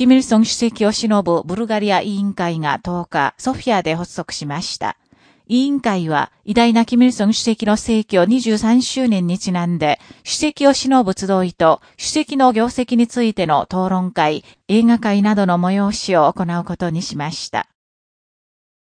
キミルソン主席を忍ぶブルガリア委員会が10日、ソフィアで発足しました。委員会は、偉大なキミルソン主席の逝去23周年にちなんで、主席を忍ぶ集いと、主席の業績についての討論会、映画会などの催しを行うことにしました。